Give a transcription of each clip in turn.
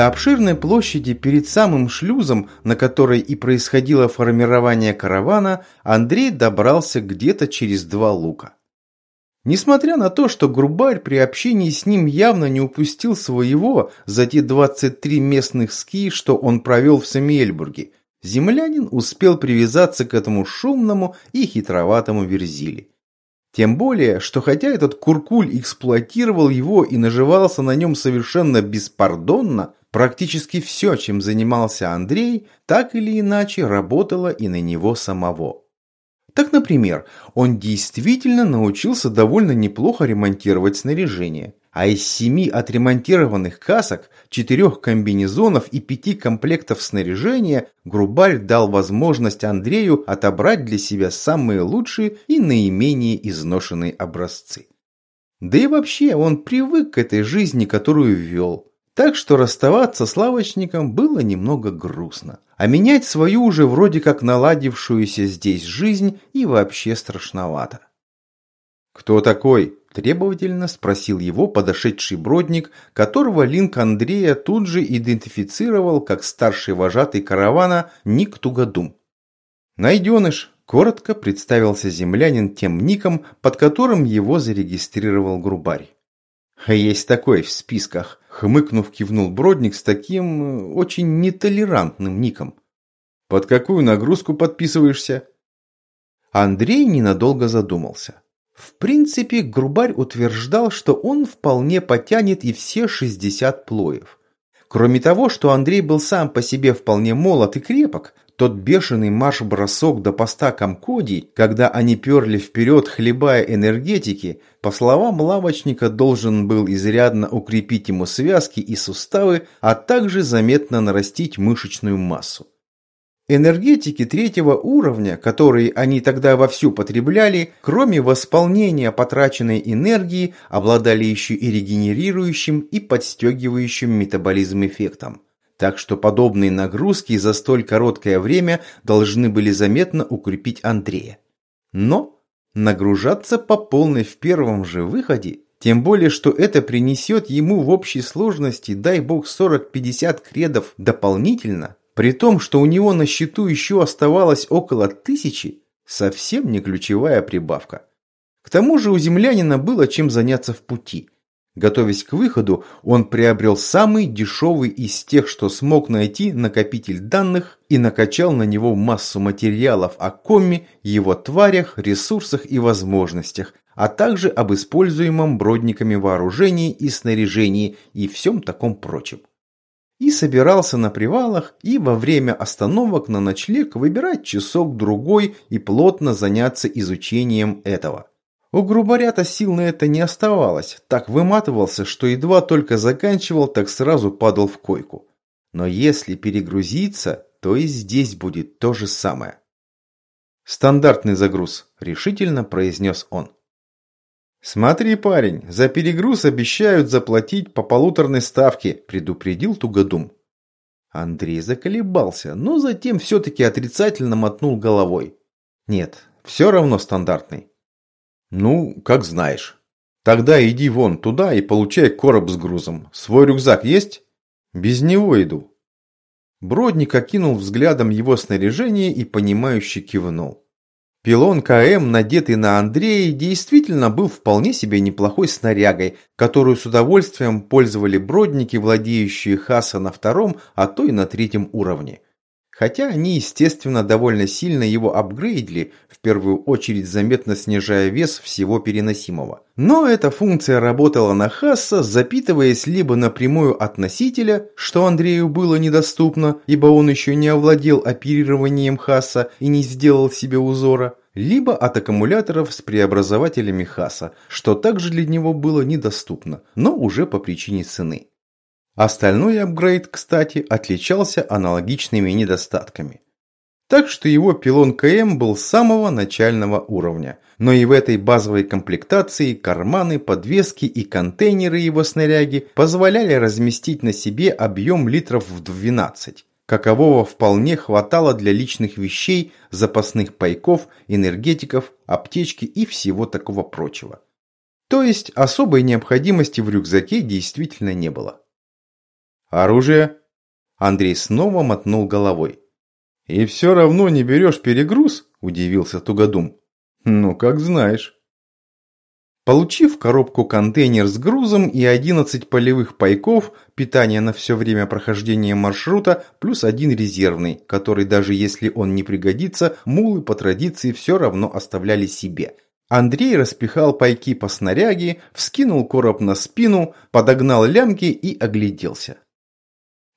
До обширной площади перед самым шлюзом, на которой и происходило формирование каравана, Андрей добрался где-то через два лука. Несмотря на то, что Грубарь при общении с ним явно не упустил своего за те 23 местных ски, что он провел в Самиэльбурге, землянин успел привязаться к этому шумному и хитроватому верзиле. Тем более, что хотя этот куркуль эксплуатировал его и наживался на нем совершенно беспардонно, практически все, чем занимался Андрей, так или иначе работало и на него самого. Так, например, он действительно научился довольно неплохо ремонтировать снаряжение. А из семи отремонтированных касок, четырех комбинезонов и пяти комплектов снаряжения Грубарь дал возможность Андрею отобрать для себя самые лучшие и наименее изношенные образцы. Да и вообще он привык к этой жизни, которую вел. Так что расставаться с лавочником было немного грустно. А менять свою уже вроде как наладившуюся здесь жизнь и вообще страшновато. «Кто такой?» – требовательно спросил его подошедший бродник, которого Линк Андрея тут же идентифицировал как старший вожатый каравана Ник Тугадум. «Найденыш», – коротко представился землянин тем ником, под которым его зарегистрировал Грубарь. «Есть такой в списках», – хмыкнув, кивнул Бродник с таким э, очень нетолерантным ником. «Под какую нагрузку подписываешься?» Андрей ненадолго задумался. В принципе, Грубарь утверждал, что он вполне потянет и все 60 плоев. Кроме того, что Андрей был сам по себе вполне молод и крепок, тот бешеный марш-бросок до поста Комкоди, когда они перли вперед, хлебая энергетики, по словам лавочника, должен был изрядно укрепить ему связки и суставы, а также заметно нарастить мышечную массу. Энергетики третьего уровня, которые они тогда вовсю потребляли, кроме восполнения потраченной энергии, обладали еще и регенерирующим и подстегивающим метаболизм эффектом так что подобные нагрузки за столь короткое время должны были заметно укрепить Андрея. Но нагружаться по полной в первом же выходе, тем более, что это принесет ему в общей сложности, дай бог, 40-50 кредов дополнительно, при том, что у него на счету еще оставалось около тысячи, совсем не ключевая прибавка. К тому же у землянина было чем заняться в пути – Готовясь к выходу, он приобрел самый дешевый из тех, что смог найти накопитель данных и накачал на него массу материалов о коме, его тварях, ресурсах и возможностях, а также об используемом бродниками вооружении и снаряжении и всем таком прочем. И собирался на привалах и во время остановок на ночлег выбирать часок-другой и плотно заняться изучением этого. У грубаря-то сил на это не оставалось, так выматывался, что едва только заканчивал, так сразу падал в койку. Но если перегрузиться, то и здесь будет то же самое. «Стандартный загруз», – решительно произнес он. «Смотри, парень, за перегруз обещают заплатить по полуторной ставке», – предупредил Тугодум. Андрей заколебался, но затем все-таки отрицательно мотнул головой. «Нет, все равно стандартный. «Ну, как знаешь. Тогда иди вон туда и получай короб с грузом. Свой рюкзак есть?» «Без него иду». Бродник окинул взглядом его снаряжение и понимающе кивнул. Пилон КМ, надетый на Андрея, действительно был вполне себе неплохой снарягой, которую с удовольствием пользовали бродники, владеющие Хаса на втором, а то и на третьем уровне. Хотя они, естественно, довольно сильно его апгрейдили, в первую очередь заметно снижая вес всего переносимого. Но эта функция работала на Хасса, запитываясь либо напрямую от носителя, что Андрею было недоступно, ибо он еще не овладел оперированием Хасса и не сделал себе узора, либо от аккумуляторов с преобразователями Хаса, что также для него было недоступно, но уже по причине цены. Остальной апгрейд, кстати, отличался аналогичными недостатками. Так что его пилон КМ был самого начального уровня. Но и в этой базовой комплектации карманы, подвески и контейнеры его снаряги позволяли разместить на себе объем литров в 12, какового вполне хватало для личных вещей, запасных пайков, энергетиков, аптечки и всего такого прочего. То есть особой необходимости в рюкзаке действительно не было. Оружие? Андрей снова мотнул головой. И все равно не берешь перегруз? Удивился Тугодум. Ну, как знаешь. Получив коробку-контейнер с грузом и 11 полевых пайков, питание на все время прохождения маршрута, плюс один резервный, который даже если он не пригодится, мулы по традиции все равно оставляли себе. Андрей распихал пайки по снаряге, вскинул короб на спину, подогнал лямки и огляделся.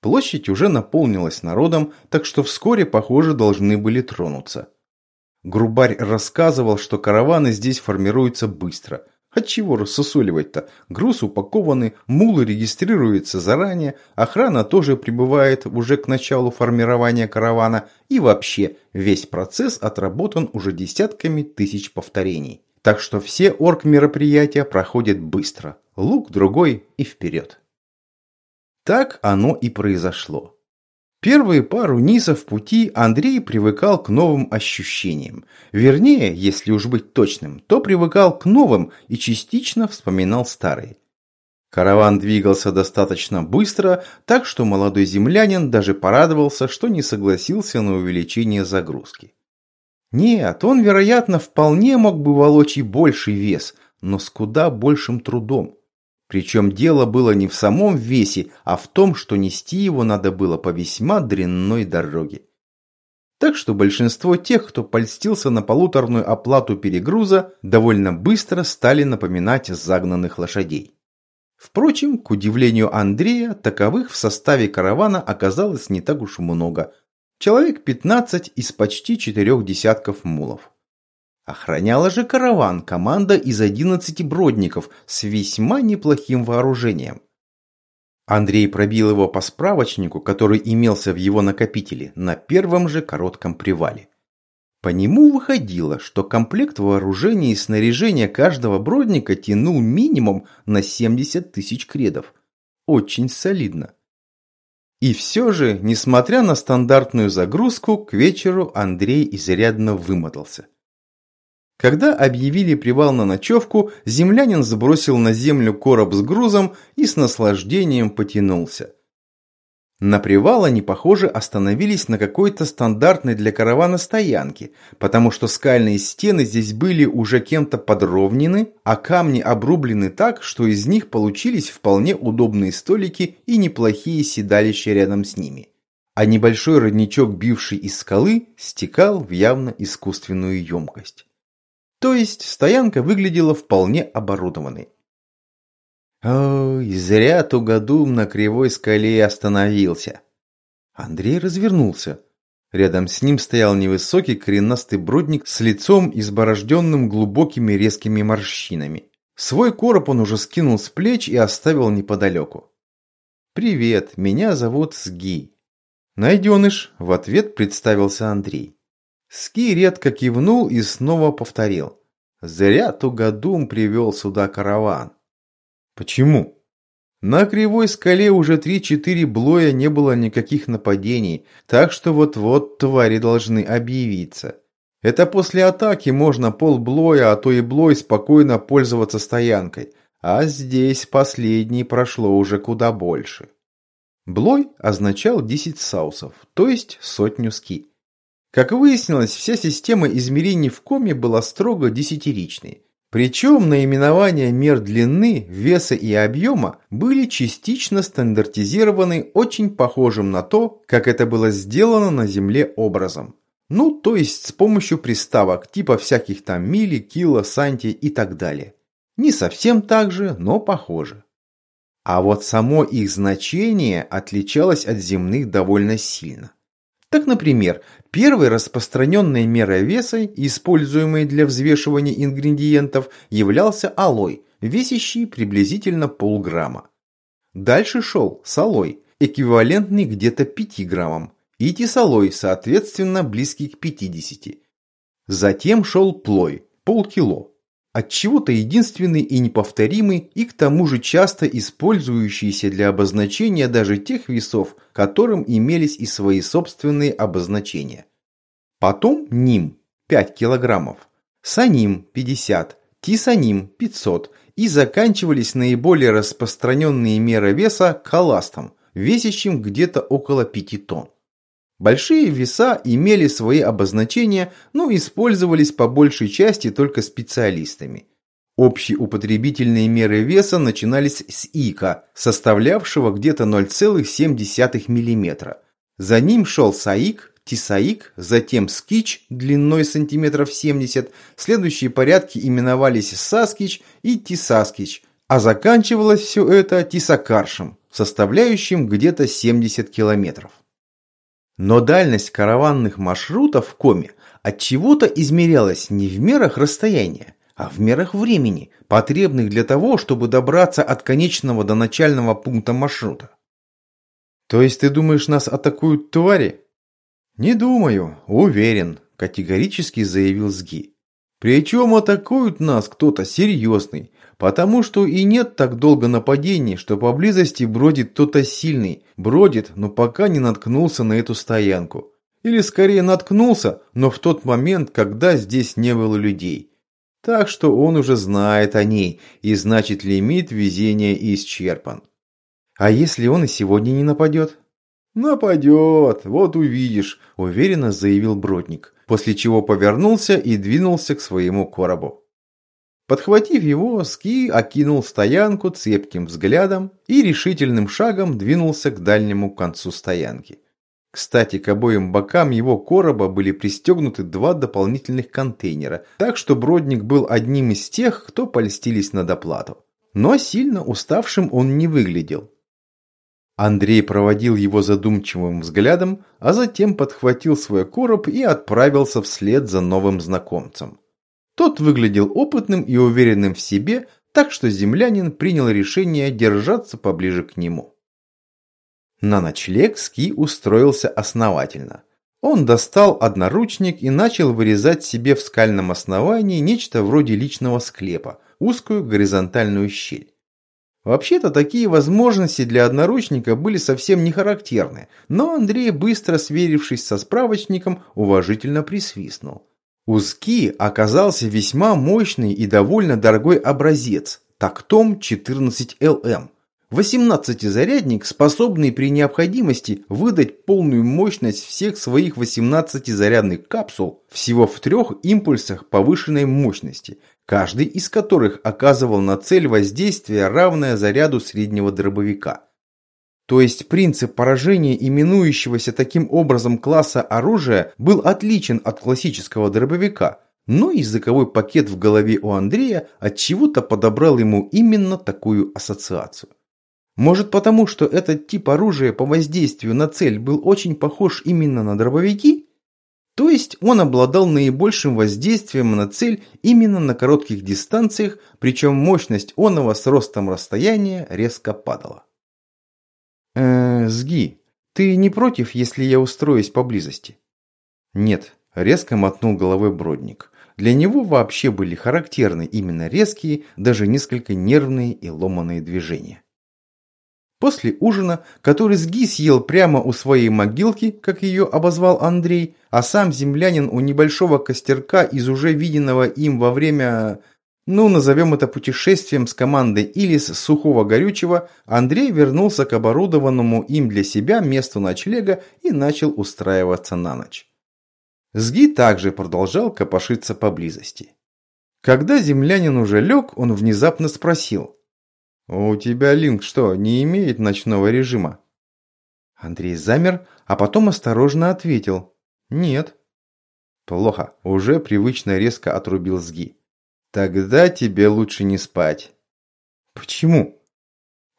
Площадь уже наполнилась народом, так что вскоре, похоже, должны были тронуться. Грубарь рассказывал, что караваны здесь формируются быстро – Отчего рассусоливать-то? Груз упакованный, мулы регистрируются заранее, охрана тоже прибывает уже к началу формирования каравана, и вообще весь процесс отработан уже десятками тысяч повторений. Так что все орг-мероприятия проходят быстро. Лук другой и вперед. Так оно и произошло. Первые пару низов пути Андрей привыкал к новым ощущениям. Вернее, если уж быть точным, то привыкал к новым и частично вспоминал старые. Караван двигался достаточно быстро, так что молодой землянин даже порадовался, что не согласился на увеличение загрузки. Нет, он, вероятно, вполне мог бы волочь и больший вес, но с куда большим трудом. Причем дело было не в самом весе, а в том, что нести его надо было по весьма дрянной дороге. Так что большинство тех, кто польстился на полуторную оплату перегруза, довольно быстро стали напоминать загнанных лошадей. Впрочем, к удивлению Андрея, таковых в составе каравана оказалось не так уж много. Человек 15 из почти четырех десятков мулов. Охраняла же караван команда из 11 бродников с весьма неплохим вооружением. Андрей пробил его по справочнику, который имелся в его накопителе, на первом же коротком привале. По нему выходило, что комплект вооружения и снаряжения каждого бродника тянул минимум на 70 тысяч кредов. Очень солидно. И все же, несмотря на стандартную загрузку, к вечеру Андрей изрядно вымотался. Когда объявили привал на ночевку, землянин сбросил на землю короб с грузом и с наслаждением потянулся. На привал они, похоже, остановились на какой-то стандартной для каравана стоянке, потому что скальные стены здесь были уже кем-то подровнены, а камни обрублены так, что из них получились вполне удобные столики и неплохие седалища рядом с ними. А небольшой родничок, бивший из скалы, стекал в явно искусственную емкость. То есть стоянка выглядела вполне оборудованной. Ой, зря тугодум на кривой скале остановился. Андрей развернулся. Рядом с ним стоял невысокий коренастый бродник с лицом, изборожденным глубокими резкими морщинами. Свой короб он уже скинул с плеч и оставил неподалеку. «Привет, меня зовут Сги». «Найденыш», — в ответ представился Андрей. Ски редко кивнул и снова повторил. Зря Тугодум привел сюда караван. Почему? На кривой скале уже три-четыре блоя не было никаких нападений, так что вот-вот твари должны объявиться. Это после атаки можно полблоя, а то и блой спокойно пользоваться стоянкой, а здесь последний прошло уже куда больше. Блой означал 10 саусов, то есть сотню ски. Как выяснилось, вся система измерений в коме была строго десятиричной. Причем наименования мер длины, веса и объема были частично стандартизированы очень похожим на то, как это было сделано на Земле образом. Ну, то есть с помощью приставок типа всяких там мили, кило, санти и так далее. Не совсем так же, но похоже. А вот само их значение отличалось от земных довольно сильно. Так, например, первой распространенной мерой веса, используемой для взвешивания ингредиентов, являлся алой, весящий приблизительно полграмма. Дальше шел солой, эквивалентный где-то 5 граммам, и тисолой, соответственно, близкий к 50. Затем шел плой, полкило, от чего-то единственный и неповторимый, и к тому же часто использующийся для обозначения даже тех весов, которым имелись и свои собственные обозначения. Потом ним – 5 килограммов, саним – 50, тисаним – 500 и заканчивались наиболее распространенные меры веса каластом весящим где-то около 5 тонн. Большие веса имели свои обозначения, но использовались по большей части только специалистами. Общеупотребительные меры веса начинались с ика, составлявшего где-то 0,7 мм. За ним шел саик, тисаик, затем скич длиной сантиметров 70, следующие порядки именовались саскич и тисаскич, а заканчивалось все это тисакаршем, составляющим где-то 70 километров. Но дальность караванных маршрутов в Коме от чего-то измерялась не в мерах расстояния, а в мерах времени, потребных для того, чтобы добраться от конечного до начального пункта маршрута. То есть ты думаешь, нас атакуют твари? Не думаю, уверен, категорически заявил Сги. Причем атакуют нас кто-то серьезный, потому что и нет так долго нападений, что поблизости бродит кто-то сильный, бродит, но пока не наткнулся на эту стоянку. Или скорее наткнулся, но в тот момент, когда здесь не было людей. Так что он уже знает о ней, и значит лимит везения исчерпан. А если он и сегодня не нападет? Нападет, вот увидишь, уверенно заявил Бродник, после чего повернулся и двинулся к своему коробу. Подхватив его, Ски окинул стоянку цепким взглядом и решительным шагом двинулся к дальнему концу стоянки. Кстати, к обоим бокам его короба были пристегнуты два дополнительных контейнера, так что Бродник был одним из тех, кто польстились на доплату. Но сильно уставшим он не выглядел. Андрей проводил его задумчивым взглядом, а затем подхватил свой короб и отправился вслед за новым знакомцем. Тот выглядел опытным и уверенным в себе, так что землянин принял решение держаться поближе к нему. На ночлег Ски устроился основательно. Он достал одноручник и начал вырезать себе в скальном основании нечто вроде личного склепа, узкую горизонтальную щель. Вообще-то такие возможности для одноручника были совсем не характерны, но Андрей, быстро сверившись со справочником, уважительно присвистнул. У Ски оказался весьма мощный и довольно дорогой образец – тактом 14ЛМ – 18-зарядник, способный при необходимости выдать полную мощность всех своих 18 зарядных капсул всего в трех импульсах повышенной мощности, каждый из которых оказывал на цель воздействие, равное заряду среднего дробовика. То есть принцип поражения именующегося таким образом класса оружия был отличен от классического дробовика, но языковой пакет в голове у Андрея от чего-то подобрал ему именно такую ассоциацию. Может потому, что этот тип оружия по воздействию на цель был очень похож именно на дробовики? То есть он обладал наибольшим воздействием на цель именно на коротких дистанциях, причем мощность оного с ростом расстояния резко падала. «Э, Сги, ты не против, если я устроюсь поблизости?» «Нет», – резко мотнул головой Бродник. Для него вообще были характерны именно резкие, даже несколько нервные и ломаные движения. После ужина, который Сги съел прямо у своей могилки, как ее обозвал Андрей, а сам землянин у небольшого костерка из уже виденного им во время, ну, назовем это путешествием с командой или с сухого горючего, Андрей вернулся к оборудованному им для себя месту ночлега и начал устраиваться на ночь. Сги также продолжал копошиться поблизости. Когда землянин уже лег, он внезапно спросил – «У тебя линк что, не имеет ночного режима?» Андрей замер, а потом осторожно ответил. «Нет». «Плохо», уже привычно резко отрубил Сги. «Тогда тебе лучше не спать». «Почему?»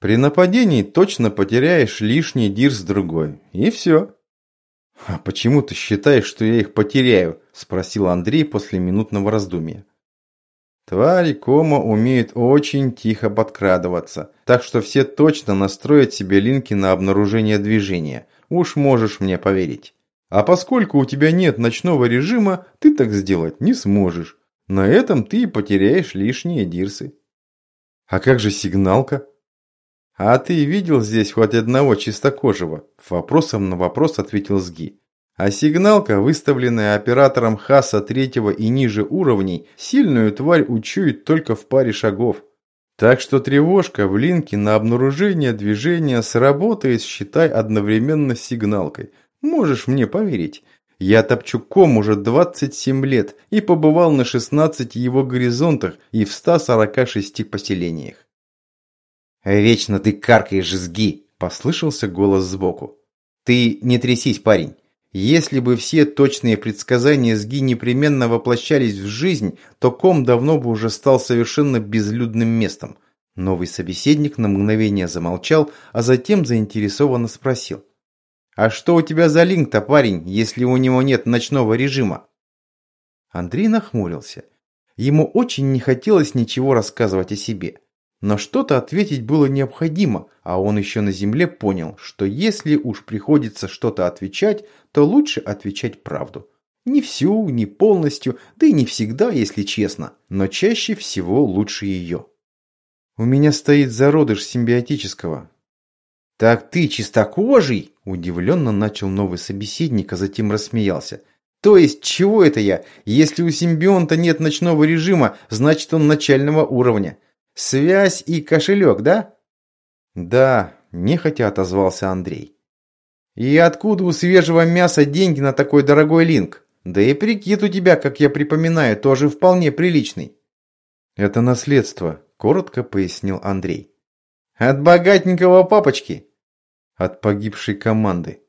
«При нападении точно потеряешь лишний дирс другой. И все». «А почему ты считаешь, что я их потеряю?» – спросил Андрей после минутного раздумья. Твари Кома умеют очень тихо подкрадываться, так что все точно настроят себе линки на обнаружение движения. Уж можешь мне поверить. А поскольку у тебя нет ночного режима, ты так сделать не сможешь. На этом ты и потеряешь лишние дирсы. А как же сигналка? А ты видел здесь хоть одного чистокожего? Вопросом на вопрос ответил Сги. А сигналка, выставленная оператором Хаса третьего и ниже уровней, сильную тварь учует только в паре шагов. Так что тревожка в линке на обнаружение движения сработает, считай, одновременно с сигналкой. Можешь мне поверить. Я топчу ком уже 27 лет и побывал на 16 его горизонтах и в 146 поселениях. «Вечно ты каркаешь, сги!» – послышался голос сбоку. «Ты не трясись, парень. Если бы все точные предсказания СГИ непременно воплощались в жизнь, то ком давно бы уже стал совершенно безлюдным местом. Новый собеседник на мгновение замолчал, а затем заинтересованно спросил. «А что у тебя за линк-то, парень, если у него нет ночного режима?» Андрей нахмурился. Ему очень не хотелось ничего рассказывать о себе. Но что-то ответить было необходимо, а он еще на земле понял, что если уж приходится что-то отвечать, то лучше отвечать правду. Не всю, не полностью, да и не всегда, если честно, но чаще всего лучше ее. «У меня стоит зародыш симбиотического». «Так ты чистокожий?» – удивленно начал новый собеседник, а затем рассмеялся. «То есть, чего это я? Если у симбионта нет ночного режима, значит он начального уровня». Связь и кошелек, да? Да, нехотя отозвался Андрей. И откуда у свежего мяса деньги на такой дорогой линк? Да и прикид у тебя, как я припоминаю, тоже вполне приличный. Это наследство, коротко пояснил Андрей. От богатенького папочки? От погибшей команды.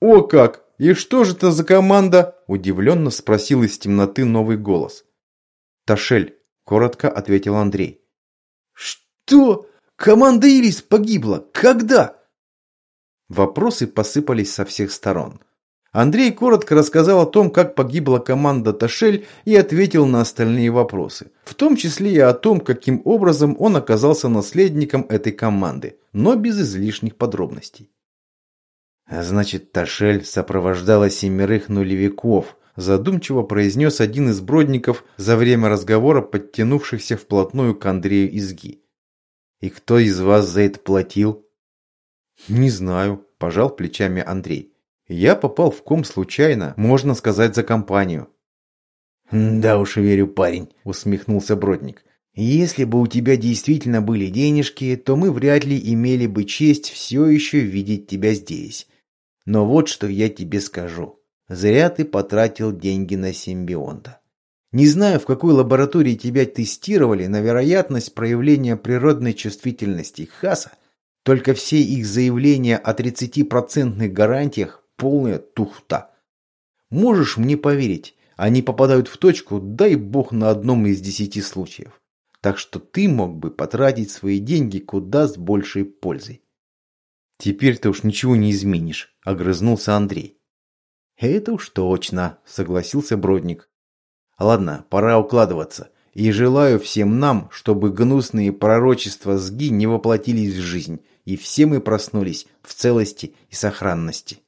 О как! И что же это за команда? Удивленно спросил из темноты новый голос. Ташель, коротко ответил Андрей. «Что? Команда Ирис погибла? Когда?» Вопросы посыпались со всех сторон. Андрей коротко рассказал о том, как погибла команда Ташель и ответил на остальные вопросы. В том числе и о том, каким образом он оказался наследником этой команды, но без излишних подробностей. «А значит, Ташель сопровождала семерых нулевиков», задумчиво произнес один из бродников за время разговора, подтянувшихся вплотную к Андрею Изги. «И кто из вас за это платил?» «Не знаю», – пожал плечами Андрей. «Я попал в ком случайно, можно сказать, за компанию». «Да уж верю, парень», – усмехнулся Бродник. «Если бы у тебя действительно были денежки, то мы вряд ли имели бы честь все еще видеть тебя здесь. Но вот что я тебе скажу. Зря ты потратил деньги на симбионта. Не знаю, в какой лаборатории тебя тестировали на вероятность проявления природной чувствительности Хаса, только все их заявления о 30% гарантиях – полная тухта. Можешь мне поверить, они попадают в точку, дай бог, на одном из десяти случаев. Так что ты мог бы потратить свои деньги куда с большей пользой. Теперь ты уж ничего не изменишь, огрызнулся Андрей. «Это уж точно», – согласился Бродник. «Ладно, пора укладываться. И желаю всем нам, чтобы гнусные пророчества СГИ не воплотились в жизнь, и все мы проснулись в целости и сохранности».